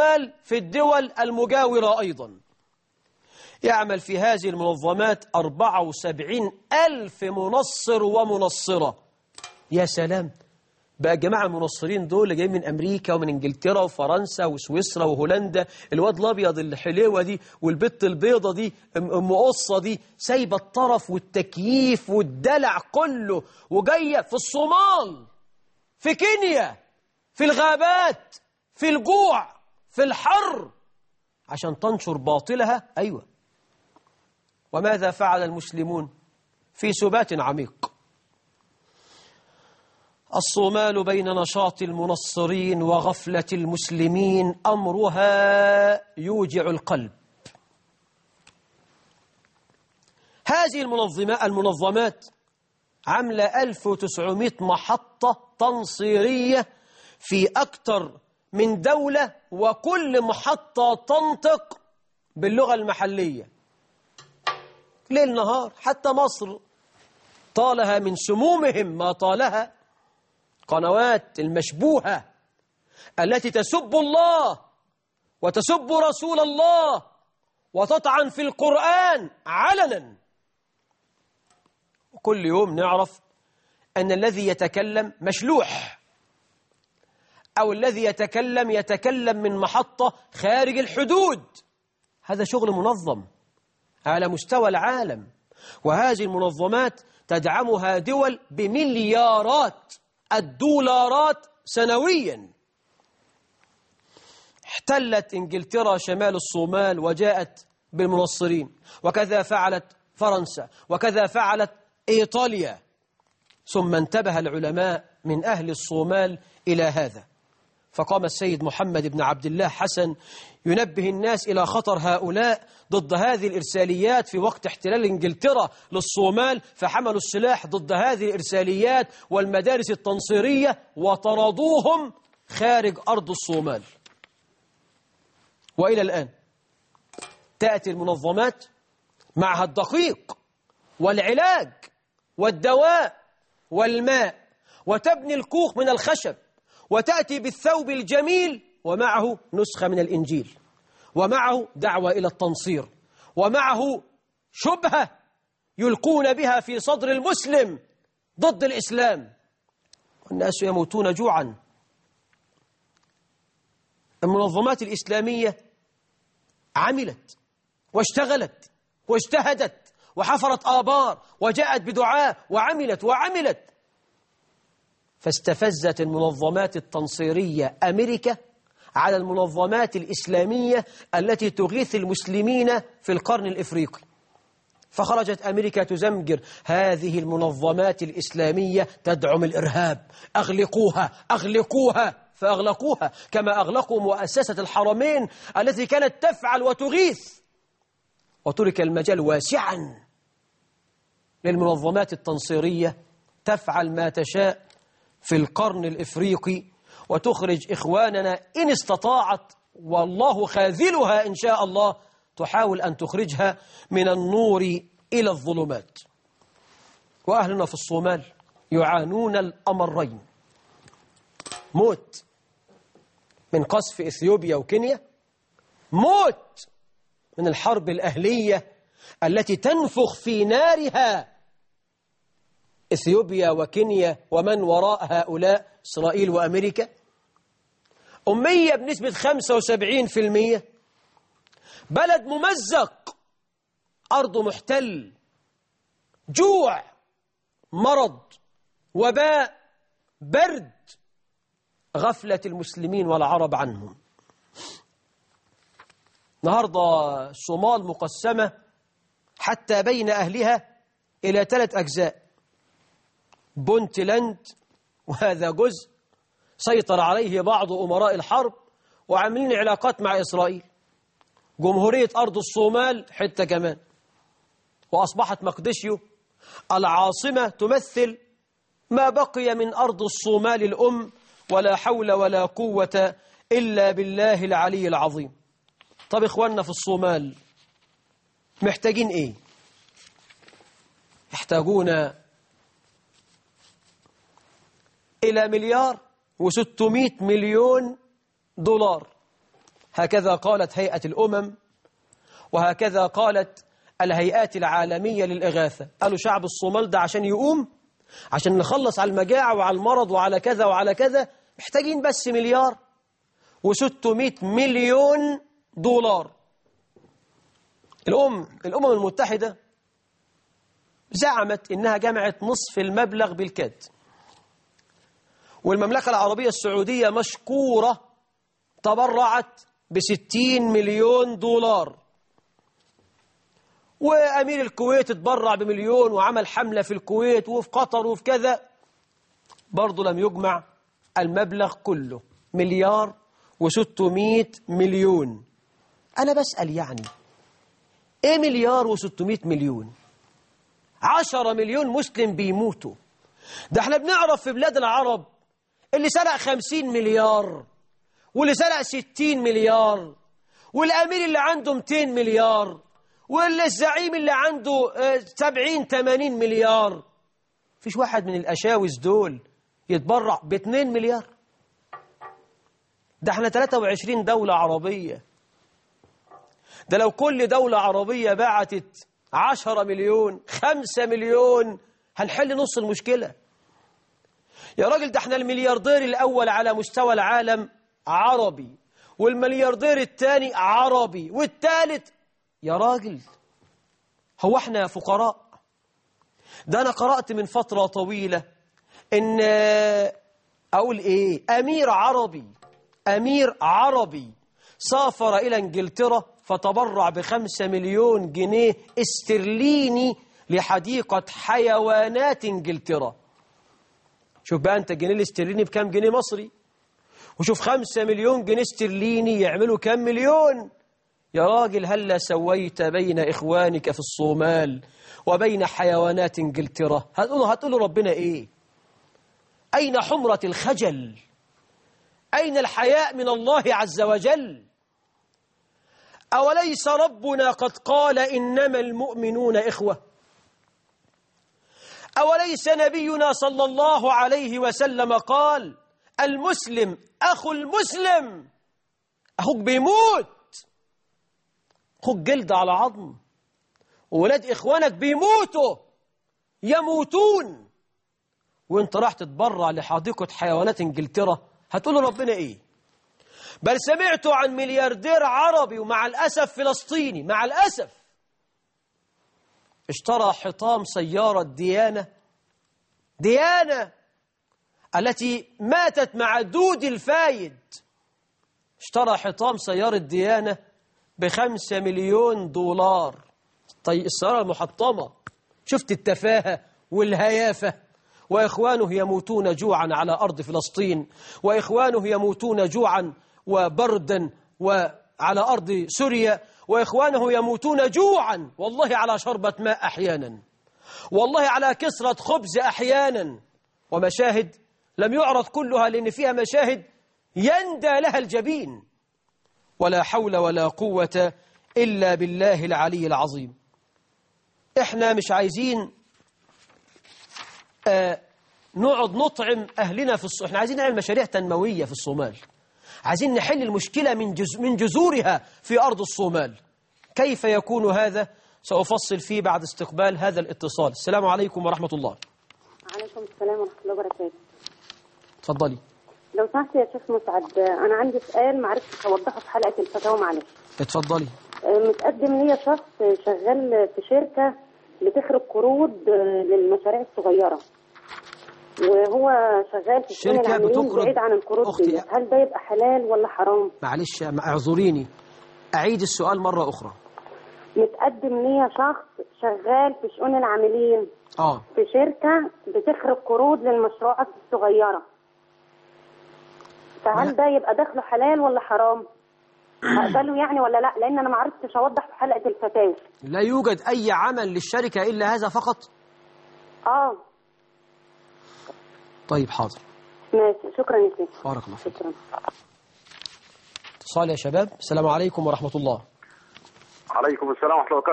الصومال في الدول المجاورة أيضا. يعمل في هذه المنظمات 74 ألف منصر ومنصرة. يا سلام! بقى جماعة المنصرين دول جايين من أمريكا ومن إنجلترا وفرنسا وسويسرا وهولندا. الواد الأبيض الحليوة دي والبت البيضة دي أم قصة دي سايبة الطرف والتكييف والدلع كله. وجاية في الصومال في كينيا في الغابات في الجوع. في الحر عشان تنشر باطلها؟ أيوة. وماذا فعل المسلمون في سبات عميق؟ الصومال بين نشاط المنصرين وغفلة المسلمين أمرها يوجع القلب. هذه المنظمات المنظمات عاملة 1900 محطة تنصيرية في أكثر من دولة وكل محطة تنطق باللغة المحلية. ليل نهار حتى مصر طالها من سمومهم ما طالها قنوات المشبوهة التي تسب الله وتسب رسول الله وتطعن في القرآن علنا. كل يوم نعرف أن الذي يتكلم مشلوح. أو الذي يتكلم يتكلم من محطة خارج الحدود. هذا شغل منظم على مستوى العالم وهذه المنظمات تدعمها دول بمليارات الدولارات سنويا. احتلت إنجلترا شمال الصومال وجاءت بالمنصرين وكذا فعلت فرنسا وكذا فعلت إيطاليا. ثم انتبه العلماء من أهل الصومال إلى هذا. فقام السيد محمد بن عبد الله حسن ينبه الناس إلى خطر هؤلاء ضد هذه الإرساليات في وقت احتلال إنجلترا للصومال فحملوا السلاح ضد هذه الإرساليات والمدارس التنصيرية وطردوهم خارج أرض الصومال. وإلى الآن تأتي المنظمات معها الدقيق والعلاج والدواء والماء وتبني الكوخ من الخشب. وتأتي بالثوب الجميل ومعه نسخة من الإنجيل ومعه دعوة إلى التنصير ومعه شبهة يلقون بها في صدر المسلم ضد الإسلام. والناس يموتون جوعا. المنظمات الإسلامية عملت واشتغلت واجتهدت وحفرت آبار وجاءت بدعاء وعملت وعملت. فاستفزت المنظمات التنصيرية أمريكا على المنظمات الإسلامية التي تغيث المسلمين في القرن الإفريقي. فخرجت أمريكا تزمجر هذه المنظمات الإسلامية تدعم الإرهاب. أغلقوها أغلقوها فأغلقوها كما أغلقوا مؤسسة الحرمين التي كانت تفعل وتغيث. وترك المجال واسعا للمنظمات التنصيرية تفعل ما تشاء في القرن الإفريقي وتخرج إخواننا إن استطاعت والله خاذلها إن شاء الله تحاول أن تخرجها من النور إلى الظلمات. وأهلنا في الصومال يعانون الأمرين. موت من قصف إثيوبيا وكينيا موت من الحرب الأهلية التي تنفخ في نارها إثيوبيا وكينيا ومن وراء هؤلاء إسرائيل وأمريكا. أمية بنسبة 75% بلد ممزق. أرض محتل. جوع مرض وباء برد. غفلة المسلمين والعرب عنهم. النهاردة الصومال مقسمة حتى بين أهلها إلى ثلاث أجزاء. بونتلاند وهذا جزء. سيطر عليه بعض أمراء الحرب وعاملين علاقات مع إسرائيل. جمهورية أرض الصومال حتة كمان. وأصبحت مقدشيو العاصمة تمثل ما بقي من أرض الصومال الأم ولا حول ولا قوة إلا بالله العلي العظيم. طب إخواننا في الصومال محتاجين إيه؟ يحتاجون إلى مليار وستمائة مليون دولار. هكذا قالت هيئة الأمم وهكذا قالت الهيئات العالمية للإغاثة. قالوا شعب الصومال ده عشان يقوم عشان نخلص على المجاعة وعلى المرض وعلى كذا وعلى كذا محتاجين بس مليار و600 مليون دولار. الأم الأمم المتحدة زعمت إنها جمعت نصف المبلغ بالكاد. والمملكة العربية السعودية مشكورة تبرعت بستين مليون دولار. وأمير الكويت اتبرع بمليون وعمل حملة في الكويت وفي قطر وفي كذا. برضه لم يجمع المبلغ كله. مليار وستمائة مليون. أنا بسأل يعني إيه مليار وستمائة مليون؟ عشرة مليون مسلم بيموتوا. ده إحنا بنعرف في بلاد العرب اللي سرق خمسين مليار واللي سرق ستين مليار والأمير اللي عنده 200 مليار والزعيم اللي عنده سبعين تمانين مليار. فيش واحد من الأشاوس دول يتبرع باتنين مليار؟ ده إحنا 23 دولة عربية. ده لو كل دولة عربية بعتت عشرة مليون خمسة مليون هنحل نص المشكلة. يا راجل ده إحنا الملياردير الأول على مستوى العالم عربي والملياردير الثاني عربي والثالث يا راجل هو إحنا فقراء. ده أنا قرأت من فترة طويلة إن أقول إيه أمير عربي أمير عربي سافر إلى إنجلترا فتبرع بخمسة مليون جنيه استرليني لحديقة حيوانات إنجلترا. شوف بقى أنت الجنيه الاسترليني بكام جنيه مصري؟ وشوف خمسة مليون جنيه استرليني يعملوا كام مليون؟ يا راجل هلا سويت بين إخوانك في الصومال وبين حيوانات إنجلترا؟ هتقولوا, هتقولوا ربنا إيه؟ أين حمرة الخجل؟ أين الحياء من الله عز وجل؟ أوليس ربنا قد قال إنما المؤمنون إخوة؟ أوليس نبينا صلى الله عليه وسلم قال المسلم أخو المسلم أخوك بيموت. أخوك جلد على عظم وولاد إخوانك بيموتوا يموتون. وانت راح تتبرع لحديقة حيوانات إنجلترا هتقول ربنا إيه؟ بل سمعت عن ملياردير عربي ومع الأسف فلسطيني مع الأسف. اشترى حطام سيارة ديانة ديانة التي ماتت مع دود الفايد. اشترى حطام سيارة ديانة بخمسة مليون دولار. طيب السيارة المحطمة. شفت التفاهة والهيافة. وإخوانه يموتون جوعا على أرض فلسطين. وإخوانه يموتون جوعا وبردا وعلى أرض سوريا. وإخوانه يموتون جوعا والله على شربة ماء أحيانا. والله على كسرة خبز أحيانا. ومشاهد لم يعرض كلها لأن فيها مشاهد يندى لها الجبين. ولا حول ولا قوة إلا بالله العلي العظيم. إحنا مش عايزين آه نقعد نطعم أهلنا في الصومال إحنا عايزين نعمل مشاريع تنموية في الصومال. عايزين نحل المشكلة من, جز... من جذورها في أرض الصومال. كيف يكون هذا؟ سأفصل فيه بعد استقبال هذا الاتصال. السلام عليكم ورحمة الله. عليكم السلام ورحمة الله وبركاته. تفضلي. لو سمحت يا شيخ مسعد أنا عندي سؤال ما عرفتش أوضحه في حلقة الفتاوى معلش. اتفضلي. متقدم ليا شخص شغال في شركة بتخرج قروض للمشاريع الصغيرة. وهو شغال في شركة بتقرض بعيد عن القروض أختي. هل ده يبقى حلال ولا حرام؟ معلش اعذريني أعيد السؤال مرة أخرى. متقدم ليا شخص شغال في شؤون العاملين. آه. في شركة بتخرج قروض للمشروعات الصغيرة. لا. فهل ده يبقى دخله حلال ولا حرام؟ هقبله يعني ولا لا؟ لأن أنا ما عرفتش أوضح في حلقة الفتاوى. لا يوجد أي عمل للشركة إلا هذا فقط؟ آه. طيب حاضر. ماشي. شكرا يا شيخ بارك الله فيك. شكرا. اتصال يا شباب. السلام عليكم ورحمة الله. عليكم السلام ورحمة الله وبركاته.